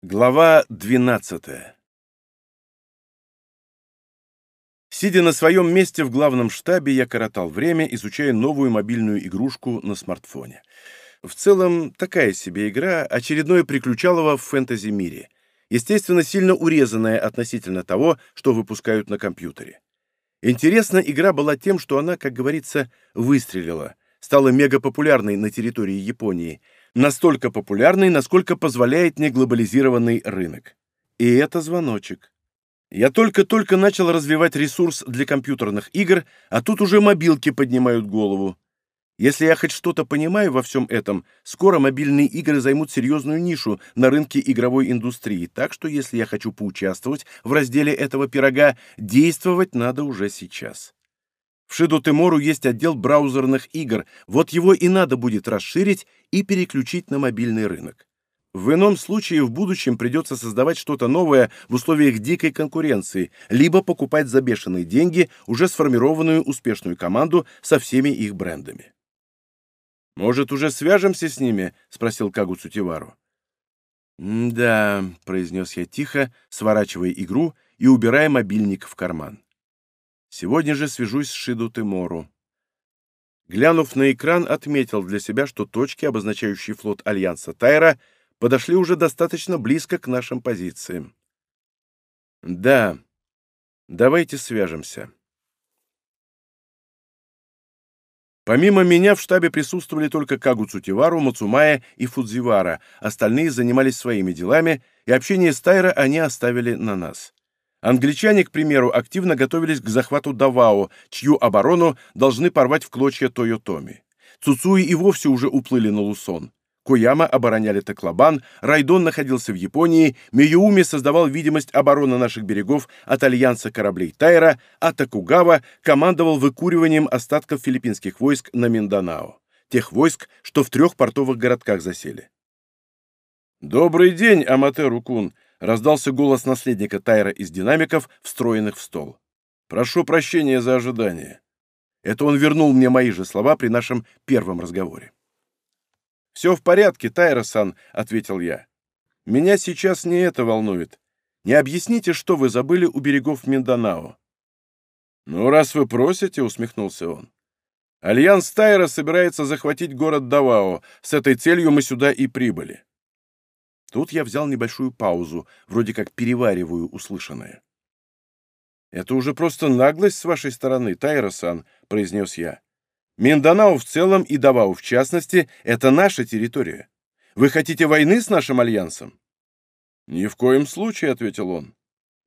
Глава 12 Сидя на своем месте в главном штабе, я коротал время, изучая новую мобильную игрушку на смартфоне. В целом, такая себе игра, очередное приключалово в фэнтези-мире. Естественно, сильно урезанная относительно того, что выпускают на компьютере. Интересна игра была тем, что она, как говорится, выстрелила, стала мегапопулярной на территории Японии – настолько популярной, насколько позволяет неглобализированный рынок. И это звоночек. Я только-только начал развивать ресурс для компьютерных игр, а тут уже мобилки поднимают голову. Если я хоть что-то понимаю во всем этом, скоро мобильные игры займут серьезную нишу на рынке игровой индустрии, так что если я хочу поучаствовать в разделе этого пирога, действовать надо уже сейчас. В Шиду Тимору есть отдел браузерных игр, вот его и надо будет расширить и переключить на мобильный рынок. В ином случае в будущем придется создавать что-то новое в условиях дикой конкуренции, либо покупать за бешеные деньги уже сформированную успешную команду со всеми их брендами. «Может, уже свяжемся с ними?» — спросил Кагу Цутивару. «Да», — произнес я тихо, сворачивая игру и убирая мобильник в карман. Сегодня же свяжусь с Шиду Тимору. Глянув на экран, отметил для себя, что точки, обозначающие флот Альянса Тайра, подошли уже достаточно близко к нашим позициям. Да, давайте свяжемся. Помимо меня в штабе присутствовали только Кагу Цутивару, Мацумая и Фудзивара, остальные занимались своими делами, и общение с Тайра они оставили на нас. Англичане, к примеру, активно готовились к захвату Давао, чью оборону должны порвать в клочья Тойотоми. Цуцуи и вовсе уже уплыли на Лусон. Кояма обороняли Таклобан, Райдон находился в Японии, Миюуми создавал видимость обороны наших берегов от альянса кораблей Тайра, а Такугава командовал выкуриванием остатков филиппинских войск на Минданао, тех войск, что в трех портовых городках засели. «Добрый день, Аматеру-кун!» Раздался голос наследника Тайра из динамиков, встроенных в стол. «Прошу прощения за ожидание». Это он вернул мне мои же слова при нашем первом разговоре. «Все в порядке, Тайра-сан», — ответил я. «Меня сейчас не это волнует. Не объясните, что вы забыли у берегов Минданао». «Ну, раз вы просите», — усмехнулся он. «Альянс Тайра собирается захватить город Давао. С этой целью мы сюда и прибыли». Тут я взял небольшую паузу, вроде как перевариваю услышанное. «Это уже просто наглость с вашей стороны, Тайра-сан», — произнес я. «Минданао в целом и Давау в частности — это наша территория. Вы хотите войны с нашим альянсом?» «Ни в коем случае», — ответил он.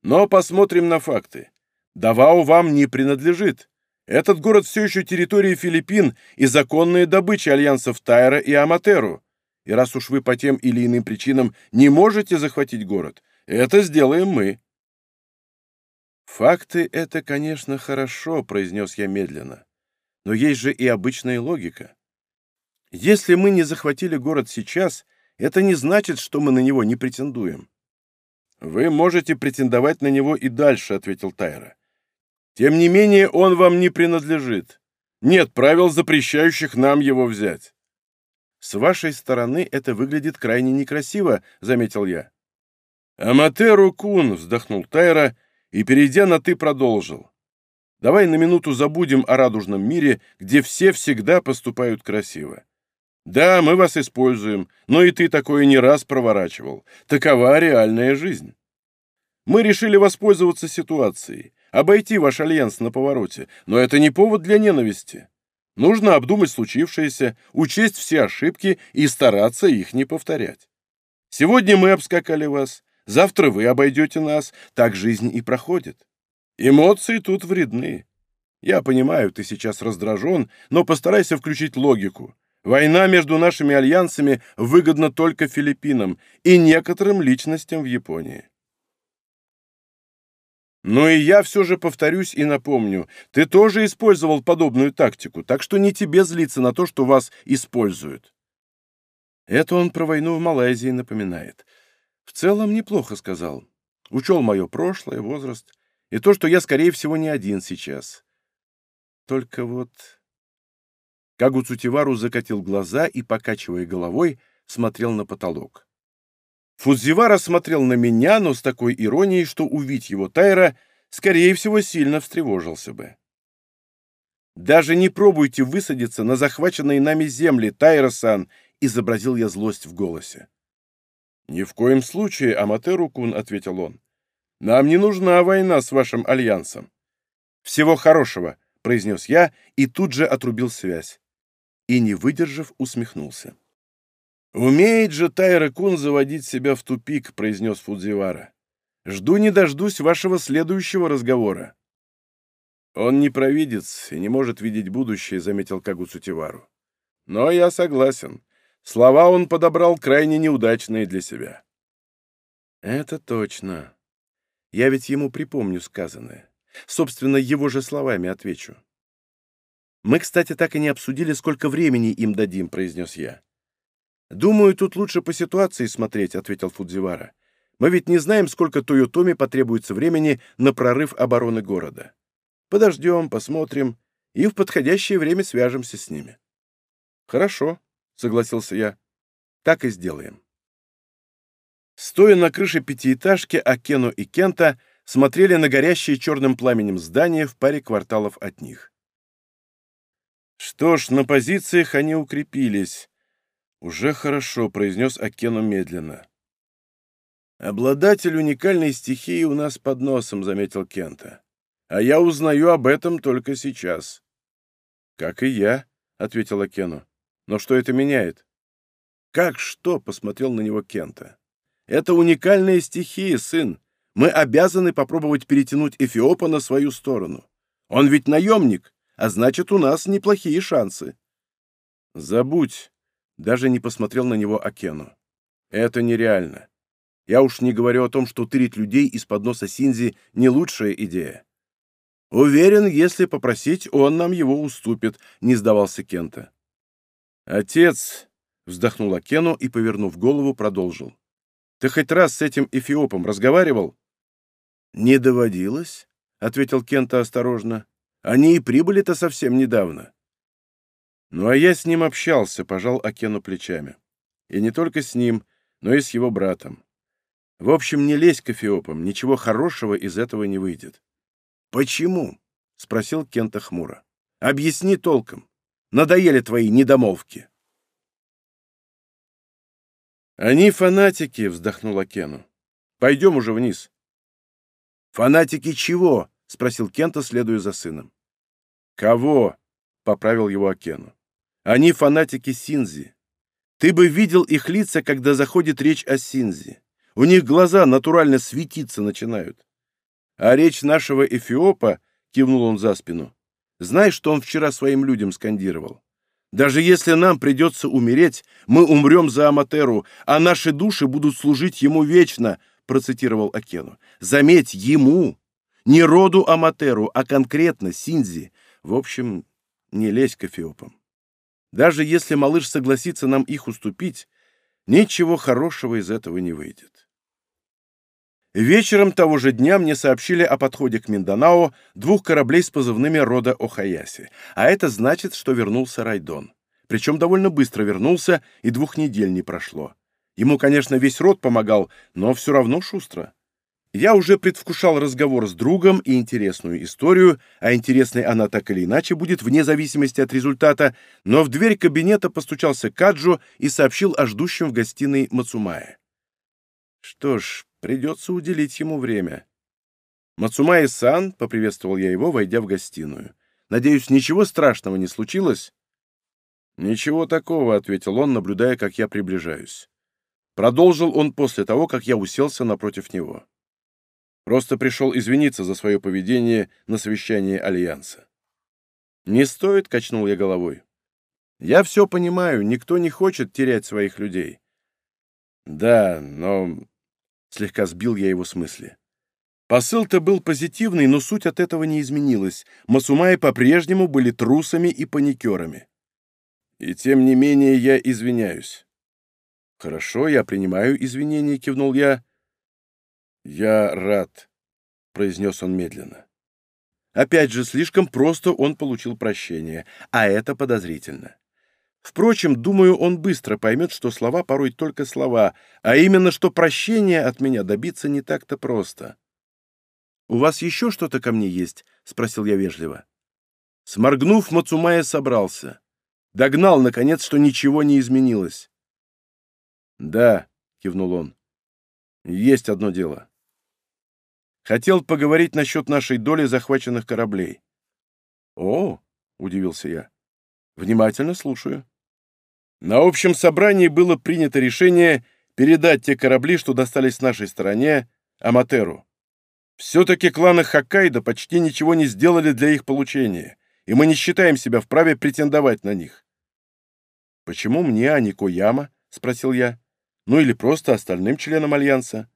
«Но посмотрим на факты. Давау вам не принадлежит. Этот город все еще территория Филиппин и законная добыча альянсов Тайра и Аматеру. И раз уж вы по тем или иным причинам не можете захватить город, это сделаем мы». «Факты — это, конечно, хорошо», — произнес я медленно. «Но есть же и обычная логика. Если мы не захватили город сейчас, это не значит, что мы на него не претендуем». «Вы можете претендовать на него и дальше», — ответил Тайра. «Тем не менее, он вам не принадлежит. Нет правил, запрещающих нам его взять». «С вашей стороны это выглядит крайне некрасиво», — заметил я. «Аматеру Кун», — вздохнул Тайра и, перейдя на «ты», продолжил. «Давай на минуту забудем о радужном мире, где все всегда поступают красиво. Да, мы вас используем, но и ты такое не раз проворачивал. Такова реальная жизнь. Мы решили воспользоваться ситуацией, обойти ваш альянс на повороте, но это не повод для ненависти. Нужно обдумать случившееся, учесть все ошибки и стараться их не повторять. Сегодня мы обскакали вас, завтра вы обойдете нас, так жизнь и проходит. Эмоции тут вредны. Я понимаю, ты сейчас раздражен, но постарайся включить логику. Война между нашими альянсами выгодна только Филиппинам и некоторым личностям в Японии. Но и я все же повторюсь и напомню, ты тоже использовал подобную тактику, так что не тебе злиться на то, что вас используют. Это он про войну в Малайзии напоминает. В целом неплохо сказал. Учел мое прошлое, возраст и то, что я, скорее всего, не один сейчас. Только вот... Кагу Цутивару закатил глаза и, покачивая головой, смотрел на потолок. Фудзивара смотрел на меня, но с такой иронией, что увидеть его Тайра, скорее всего, сильно встревожился бы. «Даже не пробуйте высадиться на захваченные нами земли, Тайра-сан!» — изобразил я злость в голосе. «Ни в коем случае, Аматеру-кун», — ответил он. «Нам не нужна война с вашим альянсом». «Всего хорошего», — произнес я и тут же отрубил связь. И, не выдержав, усмехнулся. «Умеет же Тайра-кун заводить себя в тупик», — произнес Фудзивара. «Жду не дождусь вашего следующего разговора». «Он не провидец и не может видеть будущее», — заметил Кагуцутивару. «Но я согласен. Слова он подобрал крайне неудачные для себя». «Это точно. Я ведь ему припомню сказанное. Собственно, его же словами отвечу». «Мы, кстати, так и не обсудили, сколько времени им дадим», — произнес я. «Думаю, тут лучше по ситуации смотреть», — ответил Фудзивара. «Мы ведь не знаем, сколько Тойотоми потребуется времени на прорыв обороны города». Подождем, посмотрим и в подходящее время свяжемся с ними. Хорошо, согласился я. Так и сделаем. Стоя на крыше пятиэтажки, Акену и Кента смотрели на горящее черным пламенем здание в паре кварталов от них. «Что ж, на позициях они укрепились. Уже хорошо», — произнес Акену медленно. «Обладатель уникальной стихии у нас под носом», — заметил Кента а я узнаю об этом только сейчас». «Как и я», — ответила Кену. «Но что это меняет?» «Как что?» — посмотрел на него Кента. «Это уникальная стихия, сын. Мы обязаны попробовать перетянуть Эфиопа на свою сторону. Он ведь наемник, а значит, у нас неплохие шансы». «Забудь», — даже не посмотрел на него Акену. «Это нереально. Я уж не говорю о том, что тырить людей из-под носа Синзи — не лучшая идея. «Уверен, если попросить, он нам его уступит», — не сдавался Кента. «Отец», — вздохнул Акену и, повернув голову, продолжил. «Ты хоть раз с этим эфиопом разговаривал?» «Не доводилось», — ответил Кента осторожно. «Они и прибыли-то совсем недавно». «Ну, а я с ним общался», — пожал Акену плечами. «И не только с ним, но и с его братом. В общем, не лезь к эфиопам, ничего хорошего из этого не выйдет». «Почему?» — спросил Кента хмуро. «Объясни толком. Надоели твои недомолвки». «Они фанатики», — вздохнула Кену. «Пойдем уже вниз». «Фанатики чего?» — спросил Кента, следуя за сыном. «Кого?» — поправил его Акену. «Они фанатики Синзи. Ты бы видел их лица, когда заходит речь о Синзи. У них глаза натурально светиться начинают. А речь нашего Эфиопа, кивнул он за спину, знаешь, что он вчера своим людям скандировал? Даже если нам придется умереть, мы умрем за Аматеру, а наши души будут служить ему вечно, процитировал Акену. Заметь, ему, не роду Аматеру, а конкретно Синзи. В общем, не лезь к Эфиопам. Даже если малыш согласится нам их уступить, ничего хорошего из этого не выйдет. Вечером того же дня мне сообщили о подходе к Минданао двух кораблей с позывными рода Охаяси, а это значит, что вернулся Райдон. Причем довольно быстро вернулся, и двух недель не прошло. Ему, конечно, весь род помогал, но все равно шустро. Я уже предвкушал разговор с другом и интересную историю, а интересной она так или иначе будет вне зависимости от результата, но в дверь кабинета постучался Каджо и сообщил о ждущем в гостиной Мацумае. Что ж, Придется уделить ему время. «Мацумаи-сан», — поприветствовал я его, войдя в гостиную. «Надеюсь, ничего страшного не случилось?» «Ничего такого», — ответил он, наблюдая, как я приближаюсь. Продолжил он после того, как я уселся напротив него. Просто пришел извиниться за свое поведение на совещании Альянса. «Не стоит», — качнул я головой. «Я все понимаю, никто не хочет терять своих людей». «Да, но Слегка сбил я его с мысли. Посыл-то был позитивный, но суть от этого не изменилась. Масумаи по-прежнему были трусами и паникерами. И тем не менее я извиняюсь. «Хорошо, я принимаю извинения», — кивнул я. «Я рад», — произнес он медленно. Опять же, слишком просто он получил прощение, а это подозрительно. Впрочем, думаю, он быстро поймет, что слова порой только слова, а именно, что прощения от меня добиться не так-то просто. «У вас еще что-то ко мне есть?» — спросил я вежливо. Сморгнув, Мацумая собрался. Догнал, наконец, что ничего не изменилось. «Да», — кивнул он, — «есть одно дело. Хотел поговорить насчет нашей доли захваченных кораблей». «О», — удивился я, — «внимательно слушаю». На общем собрании было принято решение передать те корабли, что достались нашей стороне, Аматеру. Все-таки кланы Хоккайдо почти ничего не сделали для их получения, и мы не считаем себя вправе претендовать на них. «Почему мне, а не Кояма?» — спросил я. «Ну или просто остальным членам Альянса?»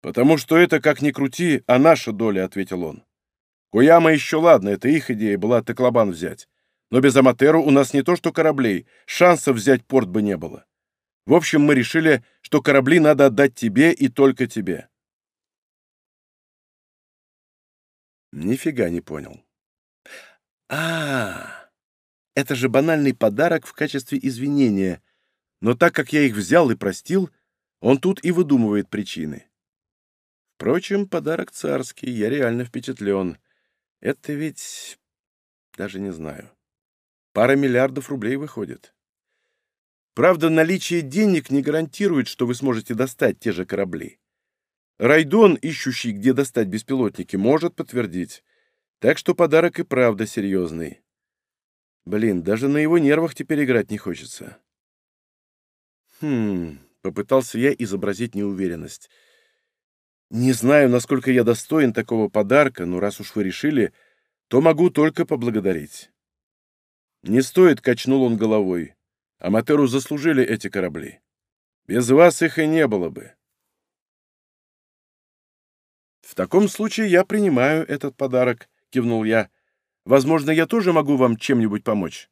«Потому что это, как ни крути, а наша доля», — ответил он. «Кояма еще ладно, это их идея была Теклобан взять. Но без Аматеру у нас не то что кораблей, шансов взять порт бы не было. В общем, мы решили, что корабли надо отдать тебе и только тебе. Нифига не понял. -а, а, это же банальный подарок в качестве извинения. Но так как я их взял и простил, он тут и выдумывает причины. Впрочем, подарок царский, я реально впечатлен. Это ведь... даже не знаю. Пара миллиардов рублей выходит. Правда, наличие денег не гарантирует, что вы сможете достать те же корабли. Райдон, ищущий, где достать беспилотники, может подтвердить. Так что подарок и правда серьезный. Блин, даже на его нервах теперь играть не хочется. Хм, попытался я изобразить неуверенность. Не знаю, насколько я достоин такого подарка, но раз уж вы решили, то могу только поблагодарить. «Не стоит», — качнул он головой. «Аматеру заслужили эти корабли. Без вас их и не было бы». «В таком случае я принимаю этот подарок», — кивнул я. «Возможно, я тоже могу вам чем-нибудь помочь?»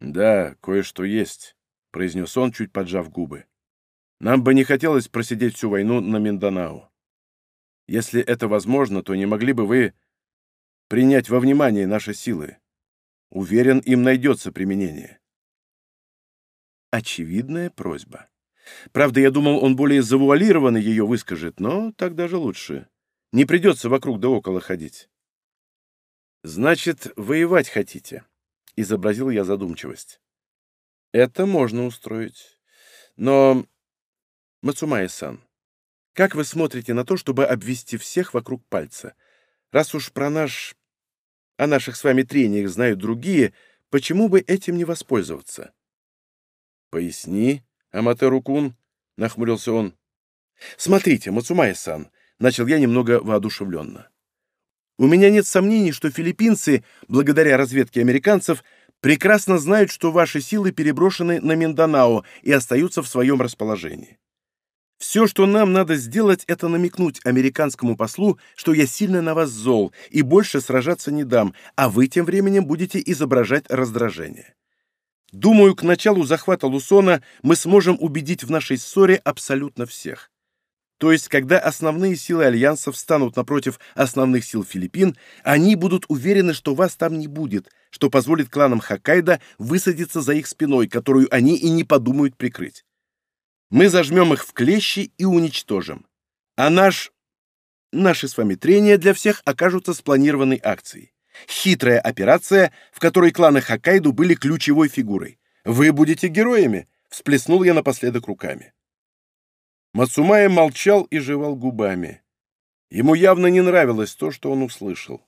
«Да, кое-что есть», — произнес он, чуть поджав губы. «Нам бы не хотелось просидеть всю войну на Минданao. Если это возможно, то не могли бы вы принять во внимание наши силы?» Уверен, им найдется применение. Очевидная просьба. Правда, я думал, он более завуалированно ее выскажет, но так даже лучше. Не придется вокруг да около ходить. «Значит, воевать хотите?» — изобразил я задумчивость. «Это можно устроить. Но, Мацумая-сан, как вы смотрите на то, чтобы обвести всех вокруг пальца? Раз уж про наш о наших с вами трениях знают другие, почему бы этим не воспользоваться? «Поясни, Аматеру-кун», — нахмурился он. «Смотрите, Мацумай-сан», — начал я немного воодушевленно. «У меня нет сомнений, что филиппинцы, благодаря разведке американцев, прекрасно знают, что ваши силы переброшены на Минданао и остаются в своем расположении. Все, что нам надо сделать, это намекнуть американскому послу, что я сильно на вас зол и больше сражаться не дам, а вы тем временем будете изображать раздражение. Думаю, к началу захвата Лусона мы сможем убедить в нашей ссоре абсолютно всех. То есть, когда основные силы Альянса встанут напротив основных сил Филиппин, они будут уверены, что вас там не будет, что позволит кланам Хоккайдо высадиться за их спиной, которую они и не подумают прикрыть. Мы зажмем их в клещи и уничтожим. А наш... Наши с вами трения для всех окажутся спланированной акцией. Хитрая операция, в которой кланы Хоккайдо были ключевой фигурой. Вы будете героями, всплеснул я напоследок руками. Мацумая молчал и жевал губами. Ему явно не нравилось то, что он услышал.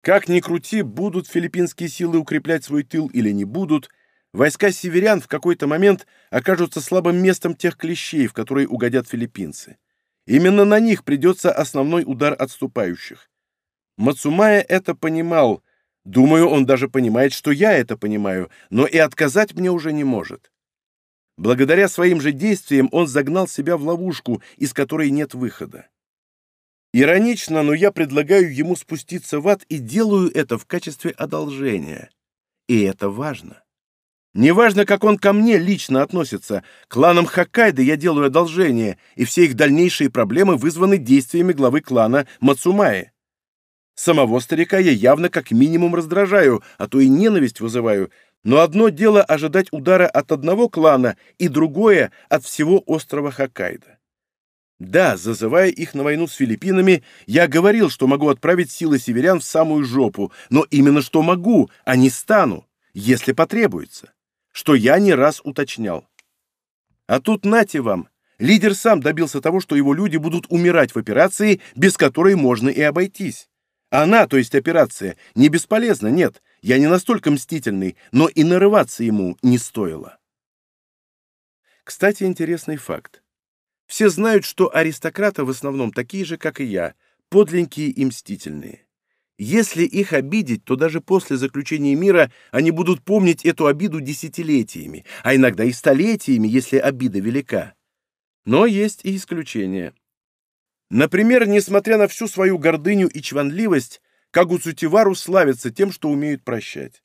Как ни крути, будут филиппинские силы укреплять свой тыл или не будут, войска северян в какой-то момент окажутся слабым местом тех клещей, в которые угодят филиппинцы. Именно на них придется основной удар отступающих. Мацумая это понимал. Думаю, он даже понимает, что я это понимаю, но и отказать мне уже не может. Благодаря своим же действиям он загнал себя в ловушку, из которой нет выхода. Иронично, но я предлагаю ему спуститься в ад и делаю это в качестве одолжения. И это важно. Неважно, как он ко мне лично относится, кланам Хоккайдо я делаю одолжение, и все их дальнейшие проблемы вызваны действиями главы клана Мацумаи. Самого старика я явно как минимум раздражаю, а то и ненависть вызываю. Но одно дело ожидать удара от одного клана, и другое — от всего острова Хоккайдо. Да, зазывая их на войну с Филиппинами, я говорил, что могу отправить силы северян в самую жопу, но именно что могу, а не стану, если потребуется, что я не раз уточнял. А тут нате вам, лидер сам добился того, что его люди будут умирать в операции, без которой можно и обойтись. Она, то есть операция, не бесполезна, нет, я не настолько мстительный, но и нарываться ему не стоило. Кстати, интересный факт. Все знают, что аристократы в основном такие же, как и я, подленькие и мстительные. Если их обидеть, то даже после заключения мира они будут помнить эту обиду десятилетиями, а иногда и столетиями, если обида велика. Но есть и исключения. Например, несмотря на всю свою гордыню и чванливость, Кагуцутивару славятся тем, что умеют прощать.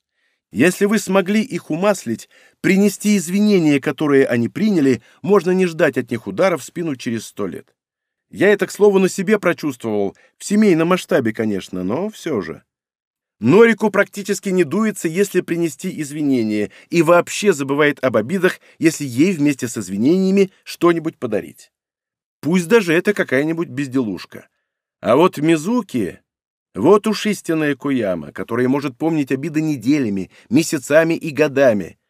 Если вы смогли их умаслить, принести извинения, которые они приняли, можно не ждать от них удара в спину через сто лет. Я это, к слову, на себе прочувствовал, в семейном масштабе, конечно, но все же. Норику практически не дуется, если принести извинения, и вообще забывает об обидах, если ей вместе с извинениями что-нибудь подарить. Пусть даже это какая-нибудь безделушка. А вот Мизуки... Вот уж истинная Куяма, которая может помнить обиды неделями, месяцами и годами.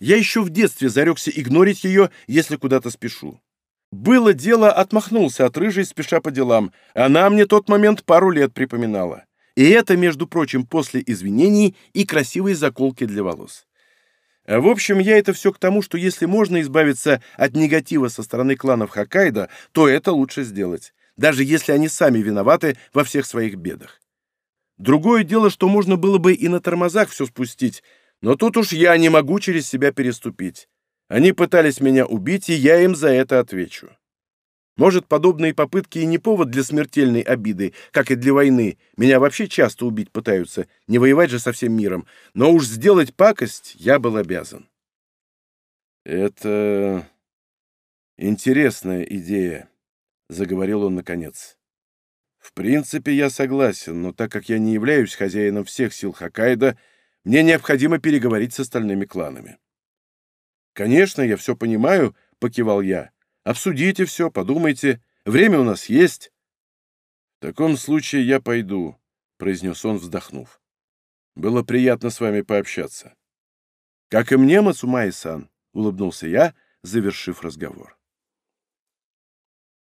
Я еще в детстве зарекся игнорить ее, если куда-то спешу. Было дело, отмахнулся от рыжей, спеша по делам. Она мне тот момент пару лет припоминала. И это, между прочим, после извинений и красивой заколки для волос. А в общем, я это все к тому, что если можно избавиться от негатива со стороны кланов Хоккайдо, то это лучше сделать, даже если они сами виноваты во всех своих бедах. Другое дело, что можно было бы и на тормозах все спустить, но тут уж я не могу через себя переступить. Они пытались меня убить, и я им за это отвечу. Может, подобные попытки и не повод для смертельной обиды, как и для войны. Меня вообще часто убить пытаются, не воевать же со всем миром. Но уж сделать пакость я был обязан. «Это интересная идея», — заговорил он наконец. «В принципе, я согласен, но так как я не являюсь хозяином всех сил Хоккайдо, мне необходимо переговорить с остальными кланами». «Конечно, я все понимаю», — покивал я. Обсудите все, подумайте. Время у нас есть. — В таком случае я пойду, — произнес он, вздохнув. — Было приятно с вами пообщаться. — Как и мне, Мацумай-сан, — улыбнулся я, завершив разговор.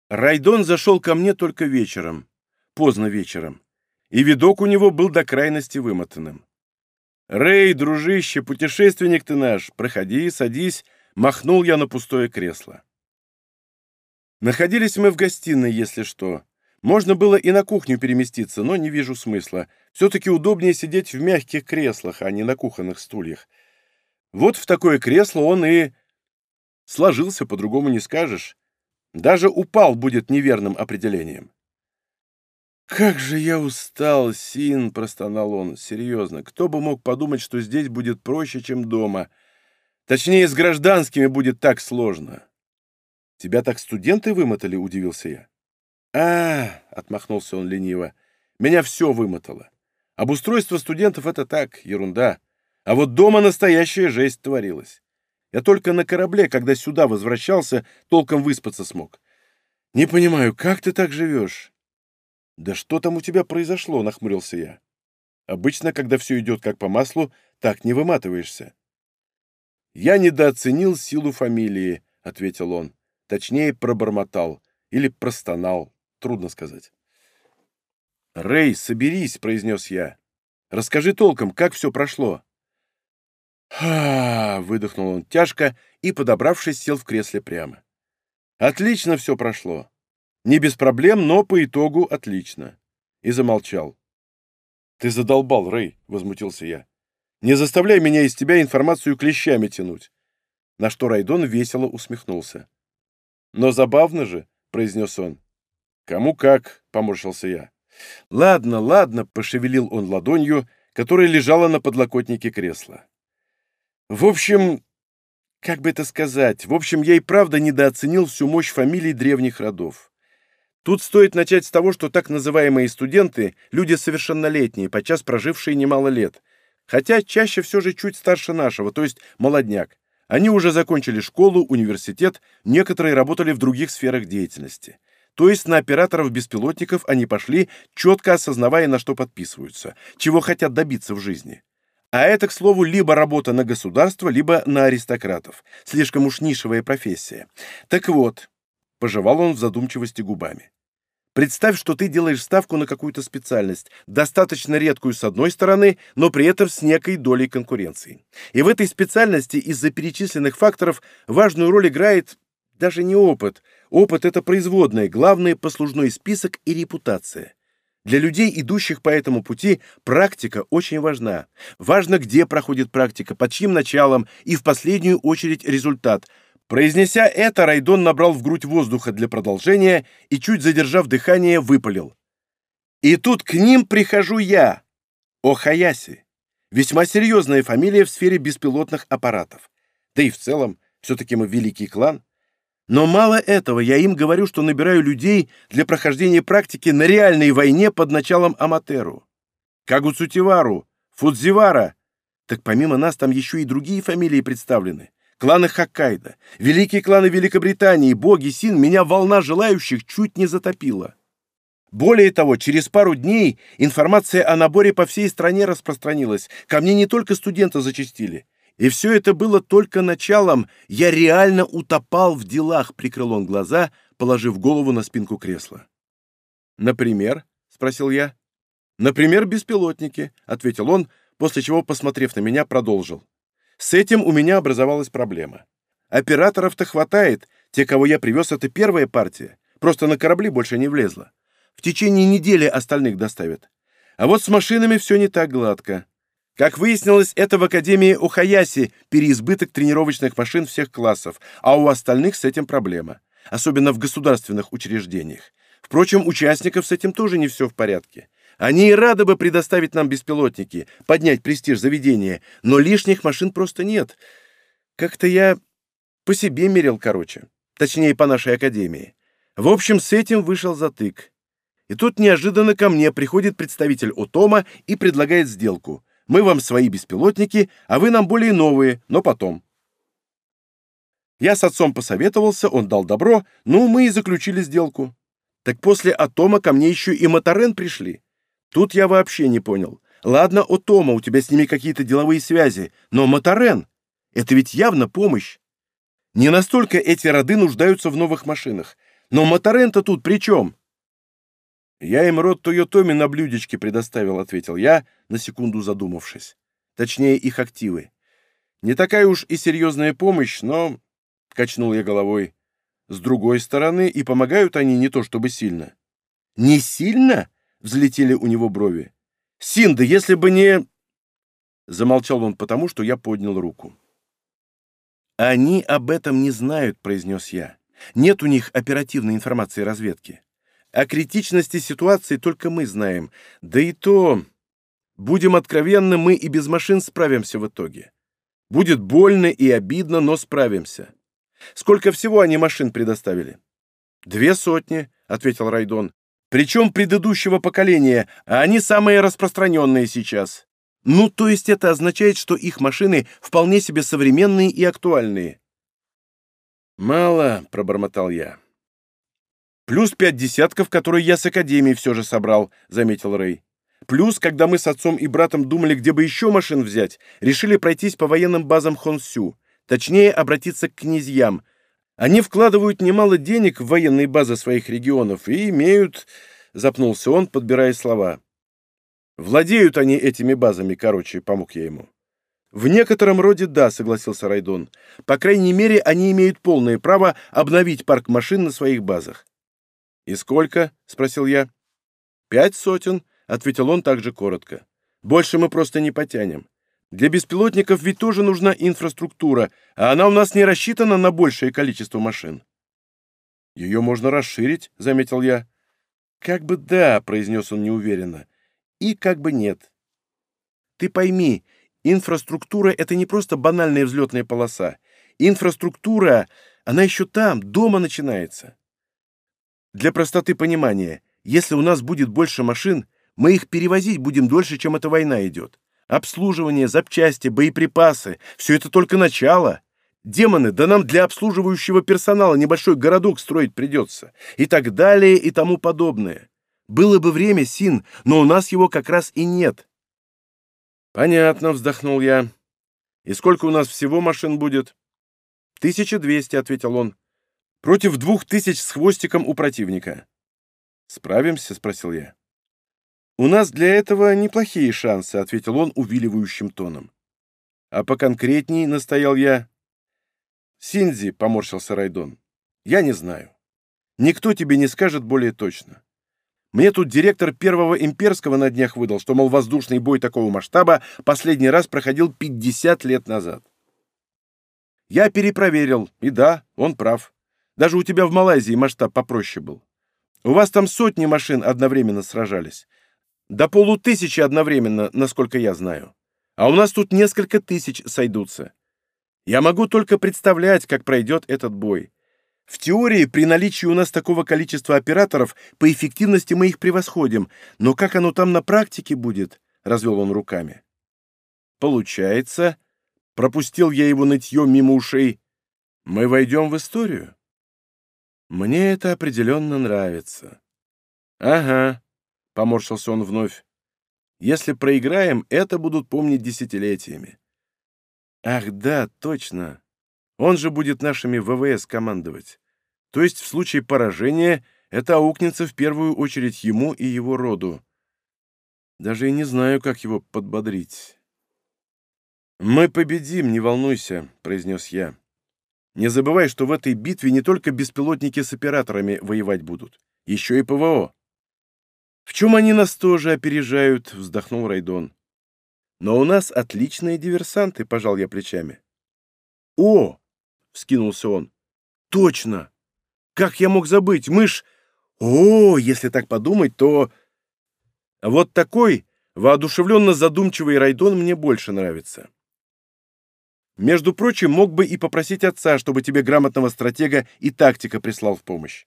Райдон зашел ко мне только вечером, поздно вечером, и видок у него был до крайности вымотанным. «Рэй, дружище, путешественник ты наш, проходи, садись», — махнул я на пустое кресло. Находились мы в гостиной, если что. Можно было и на кухню переместиться, но не вижу смысла. Все-таки удобнее сидеть в мягких креслах, а не на кухонных стульях. Вот в такое кресло он и... Сложился, по-другому не скажешь. Даже упал будет неверным определением. «Как же я устал, Син!» — простонал он. «Серьезно, кто бы мог подумать, что здесь будет проще, чем дома? Точнее, с гражданскими будет так сложно. Тебя так студенты вымотали?» — удивился я. а отмахнулся он лениво. «Меня все вымотало. Обустройство студентов — это так, ерунда. А вот дома настоящая жесть творилась. Я только на корабле, когда сюда возвращался, толком выспаться смог. Не понимаю, как ты так живешь?» «Да что там у тебя произошло?» — нахмурился я. «Обычно, когда все идет как по маслу, так не выматываешься». «Я недооценил силу фамилии», — ответил он. Точнее, пробормотал. Или простонал. Трудно сказать. «Рэй, соберись», — произнес я. «Расскажи толком, как все прошло». «Ха!» — выдохнул он тяжко и, подобравшись, сел в кресле прямо. «Отлично все прошло. Не без проблем, но по итогу отлично». И замолчал. «Ты задолбал, Рэй», — возмутился я. «Не заставляй меня из тебя информацию клещами тянуть». На что Райдон весело усмехнулся. «Но забавно же», — произнес он. «Кому как», — поморщился я. «Ладно, ладно», — пошевелил он ладонью, которая лежала на подлокотнике кресла. «В общем, как бы это сказать, в общем, я и правда недооценил всю мощь фамилий древних родов. Тут стоит начать с того, что так называемые студенты – люди совершеннолетние, подчас прожившие немало лет. Хотя чаще все же чуть старше нашего, то есть молодняк. Они уже закончили школу, университет, некоторые работали в других сферах деятельности. То есть на операторов беспилотников они пошли, четко осознавая, на что подписываются, чего хотят добиться в жизни. А это, к слову, либо работа на государство, либо на аристократов. Слишком уж нишевая профессия. Так вот, пожевал он в задумчивости губами. Представь, что ты делаешь ставку на какую-то специальность, достаточно редкую с одной стороны, но при этом с некой долей конкуренции. И в этой специальности из-за перечисленных факторов важную роль играет даже не опыт. Опыт — это производная, главное — послужной список и репутация. Для людей, идущих по этому пути, практика очень важна. Важно, где проходит практика, под чьим началом и, в последнюю очередь, результат — Произнеся это, Райдон набрал в грудь воздуха для продолжения и, чуть задержав дыхание, выпалил. «И тут к ним прихожу я, Охаяси. Весьма серьезная фамилия в сфере беспилотных аппаратов. Да и в целом, все-таки мы великий клан. Но мало этого, я им говорю, что набираю людей для прохождения практики на реальной войне под началом Аматеру. Кагуцутивару, Фудзивара. Так помимо нас там еще и другие фамилии представлены кланы Хоккайдо, великие кланы Великобритании, боги Син, меня волна желающих чуть не затопила. Более того, через пару дней информация о наборе по всей стране распространилась. Ко мне не только студенты зачастили. И все это было только началом. Я реально утопал в делах, прикрыл он глаза, положив голову на спинку кресла. «Например?» — спросил я. «Например, беспилотники», — ответил он, после чего, посмотрев на меня, продолжил. С этим у меня образовалась проблема. Операторов-то хватает, те, кого я привез, это первая партия. Просто на корабли больше не влезла. В течение недели остальных доставят. А вот с машинами все не так гладко. Как выяснилось, это в Академии Охаяси переизбыток тренировочных машин всех классов, а у остальных с этим проблема. Особенно в государственных учреждениях. Впрочем, участников с этим тоже не все в порядке. Они и рады бы предоставить нам беспилотники, поднять престиж заведения, но лишних машин просто нет. Как-то я по себе мерил, короче. Точнее, по нашей академии. В общем, с этим вышел затык. И тут неожиданно ко мне приходит представитель Отома и предлагает сделку. Мы вам свои беспилотники, а вы нам более новые, но потом. Я с отцом посоветовался, он дал добро, ну, мы и заключили сделку. Так после Атома ко мне еще и Моторен пришли. Тут я вообще не понял. Ладно, у Тома, у тебя с ними какие-то деловые связи, но Моторен — это ведь явно помощь. Не настолько эти роды нуждаются в новых машинах. Но Моторен-то тут при чем? Я им род Тойотоми на блюдечке предоставил, ответил я, на секунду задумавшись. Точнее, их активы. Не такая уж и серьезная помощь, но... Качнул я головой. С другой стороны, и помогают они не то чтобы сильно. Не сильно? Взлетели у него брови. «Синда, если бы не...» Замолчал он потому, что я поднял руку. «Они об этом не знают», — произнес я. «Нет у них оперативной информации разведки. О критичности ситуации только мы знаем. Да и то... Будем откровенны, мы и без машин справимся в итоге. Будет больно и обидно, но справимся. Сколько всего они машин предоставили?» «Две сотни», — ответил Райдон причем предыдущего поколения, а они самые распространенные сейчас. Ну, то есть это означает, что их машины вполне себе современные и актуальные. «Мало», — пробормотал я. «Плюс пять десятков, которые я с Академии все же собрал», — заметил Рэй. «Плюс, когда мы с отцом и братом думали, где бы еще машин взять, решили пройтись по военным базам Хонсю, точнее, обратиться к князьям, они вкладывают немало денег в военные базы своих регионов и имеют...» — запнулся он, подбирая слова. «Владеют они этими базами, короче», — помог я ему. «В некотором роде да», — согласился Райдон. «По крайней мере, они имеют полное право обновить парк машин на своих базах». «И сколько?» — спросил я. «Пять сотен», — ответил он также коротко. «Больше мы просто не потянем. Для беспилотников ведь тоже нужна инфраструктура, а она у нас не рассчитана на большее количество машин. Ее можно расширить, заметил я. Как бы да, произнес он неуверенно. И как бы нет. Ты пойми, инфраструктура — это не просто банальная взлетная полоса. Инфраструктура, она еще там, дома начинается. Для простоты понимания, если у нас будет больше машин, мы их перевозить будем дольше, чем эта война идет. Обслуживание, запчасти, боеприпасы — все это только начало. Демоны, да нам для обслуживающего персонала небольшой городок строить придется. И так далее, и тому подобное. Было бы время, Син, но у нас его как раз и нет. Понятно, вздохнул я. И сколько у нас всего машин будет? Тысяча двести, ответил он. Против двух тысяч с хвостиком у противника. Справимся? спросил я. У нас для этого неплохие шансы, ответил он увиливающим тоном. А поконкретней, настоял я, «Синзи», — поморщился Райдон, — «я не знаю. Никто тебе не скажет более точно. Мне тут директор Первого Имперского на днях выдал, что, мол, воздушный бой такого масштаба последний раз проходил 50 лет назад. Я перепроверил, и да, он прав. Даже у тебя в Малайзии масштаб попроще был. У вас там сотни машин одновременно сражались. До полутысячи одновременно, насколько я знаю. А у нас тут несколько тысяч сойдутся. Я могу только представлять, как пройдет этот бой. В теории, при наличии у нас такого количества операторов, по эффективности мы их превосходим, но как оно там на практике будет?» — развел он руками. «Получается, пропустил я его нытье мимо ушей, мы войдем в историю?» «Мне это определенно нравится». «Ага», — поморщился он вновь. «Если проиграем, это будут помнить десятилетиями. Ах, да, точно. Он же будет нашими ВВС командовать. То есть в случае поражения это аукнется в первую очередь ему и его роду. Даже и не знаю, как его подбодрить. «Мы победим, не волнуйся», — произнес я. «Не забывай, что в этой битве не только беспилотники с операторами воевать будут, еще и ПВО». «В чем они нас тоже опережают?» — вздохнул Райдон. Но у нас отличные диверсанты, пожал я плечами. О! вскинулся он. Точно! Как я мог забыть? Мы ж... О, если так подумать, то... Вот такой воодушевленно задумчивый Райдон мне больше нравится. Между прочим, мог бы и попросить отца, чтобы тебе грамотного стратега и тактика прислал в помощь.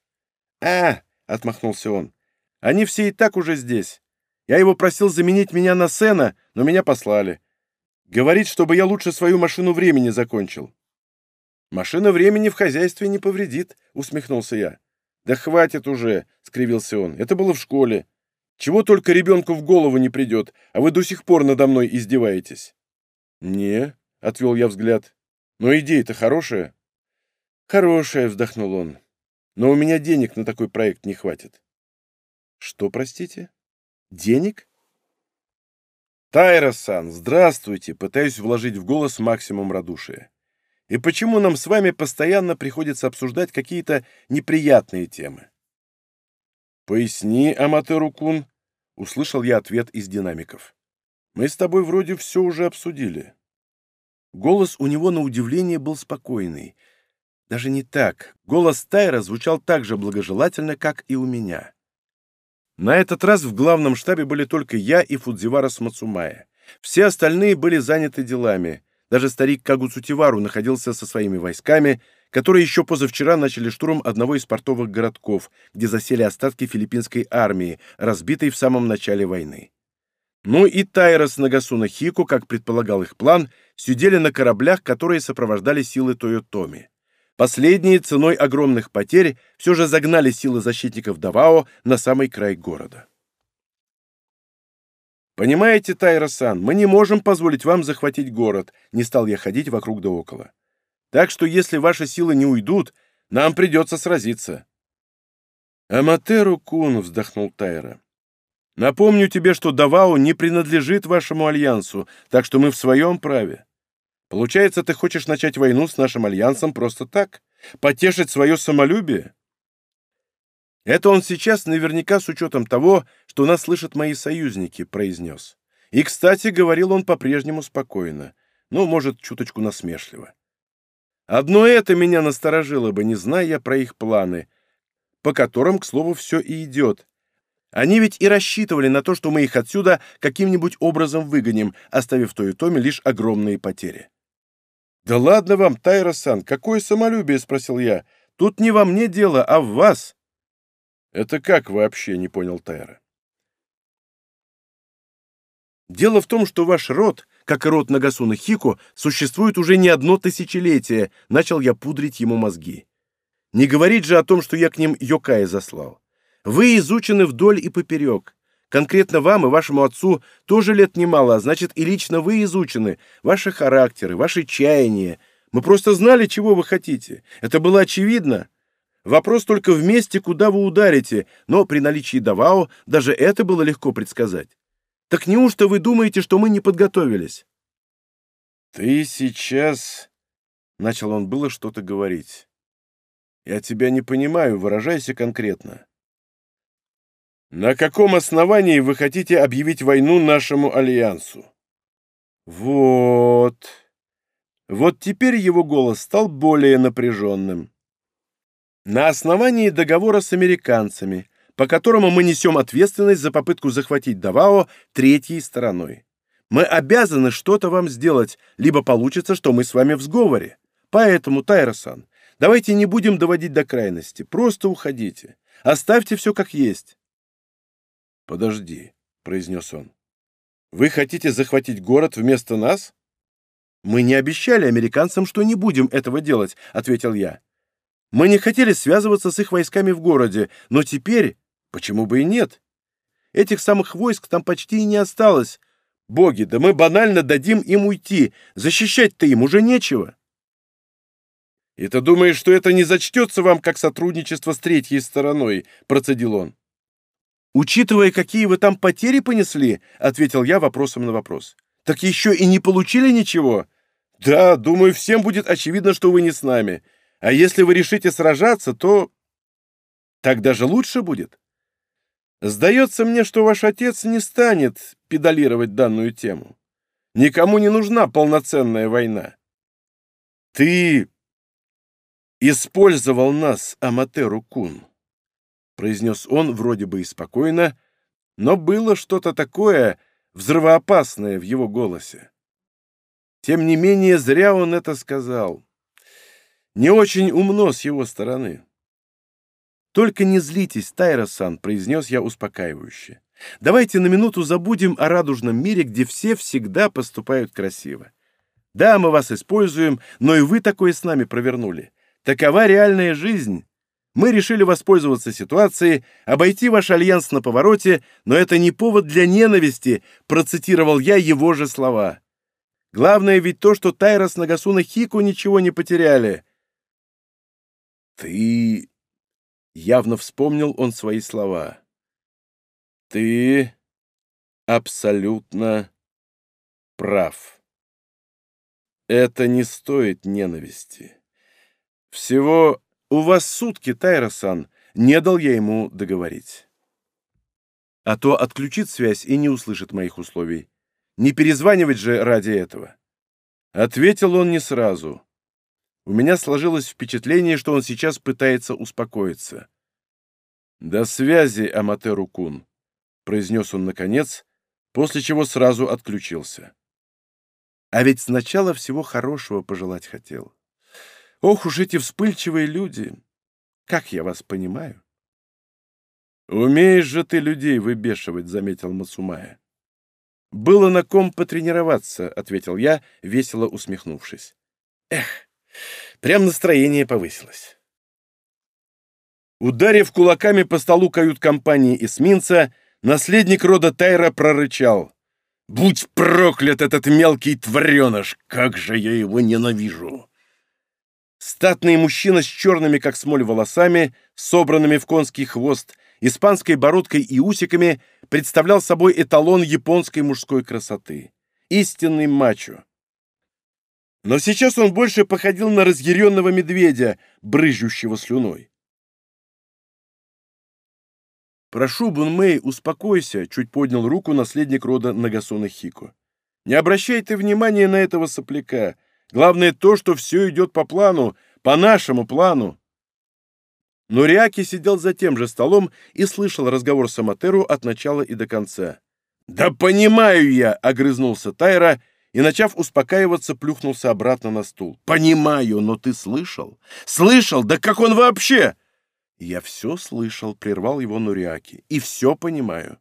«А!» — отмахнулся он. «Они все и так уже здесь. Я его просил заменить меня на Сена, но меня послали. Говорит, чтобы я лучше свою машину времени закончил. «Машина времени в хозяйстве не повредит», — усмехнулся я. «Да хватит уже», — скривился он. «Это было в школе. Чего только ребенку в голову не придет, а вы до сих пор надо мной издеваетесь». «Не», — отвел я взгляд. «Но идея-то хорошая». «Хорошая», — вздохнул он. «Но у меня денег на такой проект не хватит». «Что, простите?» Денег? Тайра-сан, здравствуйте, пытаюсь вложить в голос максимум радушия. И почему нам с вами постоянно приходится обсуждать какие-то неприятные темы? Поясни, Аматеру-кун, услышал я ответ из динамиков. Мы с тобой вроде все уже обсудили. Голос у него на удивление был спокойный. Даже не так. Голос Тайра звучал так же благожелательно, как и у меня. На этот раз в главном штабе были только я и Фудзивара с. Все остальные были заняты делами. Даже старик Кагуцутивару находился со своими войсками, которые еще позавчера начали штурм одного из портовых городков, где засели остатки филиппинской армии, разбитой в самом начале войны. Ну и Тайра с Нагасуна Хику, как предполагал их план, сидели на кораблях, которые сопровождали силы Тойотоми. Последние ценой огромных потерь все же загнали силы защитников Давао на самый край города. «Понимаете, Тайра-сан, мы не можем позволить вам захватить город», — не стал я ходить вокруг да около. «Так что если ваши силы не уйдут, нам придется сразиться». «Аматеру-кун», — вздохнул Тайра. «Напомню тебе, что Давао не принадлежит вашему альянсу, так что мы в своем праве. Получается, ты хочешь начать войну с нашим альянсом просто так? Потешить свое самолюбие? Это он сейчас наверняка с учетом того, что нас слышат мои союзники, произнес. И, кстати, говорил он по-прежнему спокойно, ну, может, чуточку насмешливо. Одно это меня насторожило бы, не зная про их планы, по которым, к слову, все и идет. Они ведь и рассчитывали на то, что мы их отсюда каким-нибудь образом выгоним, оставив той и томе лишь огромные потери. «Да ладно вам, Тайра-сан, какое самолюбие?» — спросил я. «Тут не во мне дело, а в вас». «Это как вообще?» — не понял Тайра. «Дело в том, что ваш род, как и род Нагасуна Хико, существует уже не одно тысячелетие», — начал я пудрить ему мозги. «Не говорить же о том, что я к ним Йокая заслал. Вы изучены вдоль и поперек. Конкретно вам и вашему отцу тоже лет немало, а значит и лично вы изучены, ваши характеры, ваши чаяния. Мы просто знали, чего вы хотите. Это было очевидно. Вопрос только в месте, куда вы ударите, но при наличии Давао даже это было легко предсказать. Так неужто вы думаете, что мы не подготовились? «Ты сейчас...» — начал он было что-то говорить. «Я тебя не понимаю, выражайся конкретно». «На каком основании вы хотите объявить войну нашему альянсу?» «Вот...» Вот теперь его голос стал более напряженным. «На основании договора с американцами, по которому мы несем ответственность за попытку захватить Давао третьей стороной. Мы обязаны что-то вам сделать, либо получится, что мы с вами в сговоре. Поэтому, Тайросан, давайте не будем доводить до крайности, просто уходите. Оставьте все как есть. «Подожди», — произнес он. «Вы хотите захватить город вместо нас?» «Мы не обещали американцам, что не будем этого делать», — ответил я. «Мы не хотели связываться с их войсками в городе, но теперь, почему бы и нет? Этих самых войск там почти и не осталось. Боги, да мы банально дадим им уйти, защищать-то им уже нечего». «И ты думаешь, что это не зачтется вам как сотрудничество с третьей стороной?» — процедил он. «Учитывая, какие вы там потери понесли», — ответил я вопросом на вопрос. «Так еще и не получили ничего?» «Да, думаю, всем будет очевидно, что вы не с нами. А если вы решите сражаться, то...» «Так даже лучше будет. Сдается мне, что ваш отец не станет педалировать данную тему. Никому не нужна полноценная война. Ты использовал нас, Аматеру Кун произнес он вроде бы и спокойно, но было что-то такое взрывоопасное в его голосе. Тем не менее, зря он это сказал. Не очень умно с его стороны. «Только не злитесь, Тайра-сан», — произнес я успокаивающе. «Давайте на минуту забудем о радужном мире, где все всегда поступают красиво. Да, мы вас используем, но и вы такое с нами провернули. Такова реальная жизнь, мы решили воспользоваться ситуацией, обойти ваш альянс на повороте, но это не повод для ненависти, процитировал я его же слова. Главное ведь то, что Тайра с Нагасуна Хику ничего не потеряли. Ты... Явно вспомнил он свои слова. Ты абсолютно прав. Это не стоит ненависти. Всего «У вас сутки, Тайра-сан», — не дал я ему договорить. А то отключит связь и не услышит моих условий. Не перезванивать же ради этого. Ответил он не сразу. У меня сложилось впечатление, что он сейчас пытается успокоиться. «До связи, Аматеру Кун», — произнес он наконец, после чего сразу отключился. А ведь сначала всего хорошего пожелать хотел. Ох уж эти вспыльчивые люди! Как я вас понимаю!» «Умеешь же ты людей выбешивать», — заметил Мацумая. «Было на ком потренироваться», — ответил я, весело усмехнувшись. «Эх, прям настроение повысилось». Ударив кулаками по столу кают-компании эсминца, наследник рода Тайра прорычал. «Будь проклят этот мелкий твареныш! Как же я его ненавижу!» Статный мужчина с черными, как смоль, волосами, собранными в конский хвост, испанской бородкой и усиками, представлял собой эталон японской мужской красоты. Истинный мачо. Но сейчас он больше походил на разъяренного медведя, брызжущего слюной. «Прошу, Бунмэй, успокойся», — чуть поднял руку наследник рода Нагасуна Хико. «Не обращай ты внимания на этого сопляка. Главное то, что все идет по плану, по нашему плану. Но Риаки сидел за тем же столом и слышал разговор с Аматеру от начала и до конца. «Да понимаю я!» — огрызнулся Тайра и, начав успокаиваться, плюхнулся обратно на стул. «Понимаю, но ты слышал? Слышал? Да как он вообще?» Я все слышал, прервал его Нуриаки, и все понимаю.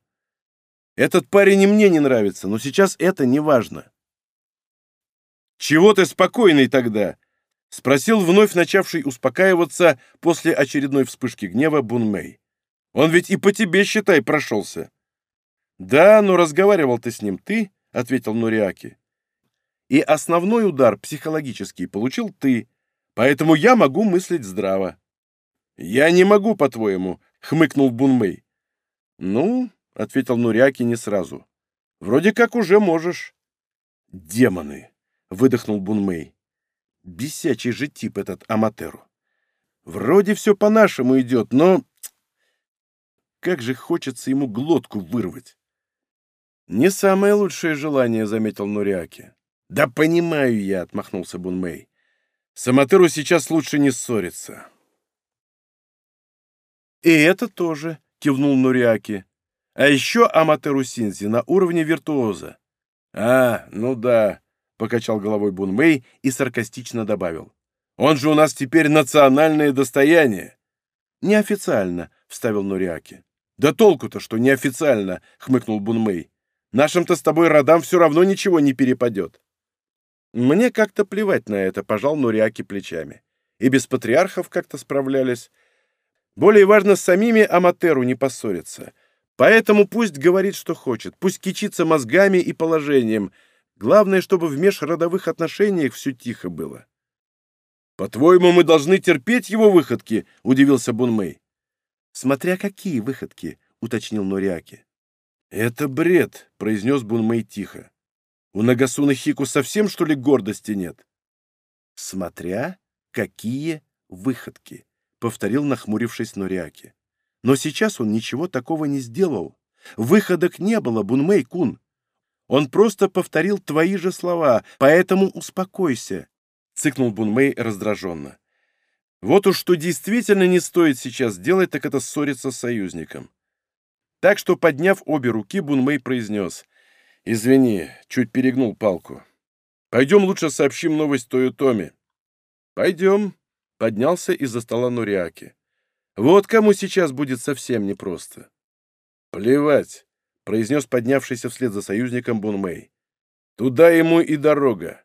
Этот парень и мне не нравится, но сейчас это не важно. «Чего ты спокойный тогда?» — спросил вновь начавший успокаиваться после очередной вспышки гнева Бунмей. «Он ведь и по тебе, считай, прошелся». «Да, но разговаривал ты с ним ты», — ответил Нуриаки. «И основной удар психологический получил ты, поэтому я могу мыслить здраво». «Я не могу, по-твоему», — хмыкнул Бунмей. «Ну», — ответил Нуриаки не сразу, — «вроде как уже можешь». «Демоны!» — выдохнул Бунмей. «Бесячий же тип этот Аматеру. Вроде все по-нашему идет, но... Как же хочется ему глотку вырвать!» «Не самое лучшее желание», — заметил Нуриаки. «Да понимаю я», — отмахнулся Бунмей. «С Аматеру сейчас лучше не ссориться». «И это тоже», — кивнул Нуриаки. «А еще Аматеру Синзи на уровне виртуоза». «А, ну да», покачал головой Бунмэй и саркастично добавил. «Он же у нас теперь национальное достояние!» «Неофициально», — вставил Нуриаки. «Да толку-то, что неофициально», — хмыкнул Бунмэй. «Нашим-то с тобой родам все равно ничего не перепадет». «Мне как-то плевать на это», — пожал Нуриаки плечами. «И без патриархов как-то справлялись. Более важно, с самими Аматеру не поссориться. Поэтому пусть говорит, что хочет, пусть кичится мозгами и положением, Главное, чтобы в межродовых отношениях все тихо было. «По-твоему, мы должны терпеть его выходки?» — удивился Бунмэй. «Смотря какие выходки», — уточнил Нориаки. «Это бред», — произнес Бунмэй тихо. «У Нагасуна Хику совсем, что ли, гордости нет?» «Смотря какие выходки», — повторил, нахмурившись Нориаки. «Но сейчас он ничего такого не сделал. Выходок не было, Бунмэй-кун. Он просто повторил твои же слова, поэтому успокойся», — цыкнул Бунмэй раздраженно. «Вот уж что действительно не стоит сейчас делать, так это ссориться с союзником». Так что, подняв обе руки, Бунмэй произнес. «Извини, чуть перегнул палку. Пойдем лучше сообщим новость Тойотоме». «Пойдем», — поднялся из-за стола Нориаки. «Вот кому сейчас будет совсем непросто». «Плевать», произнес поднявшийся вслед за союзником Бунмэй. «Туда ему и дорога.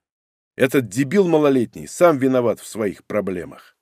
Этот дебил малолетний сам виноват в своих проблемах».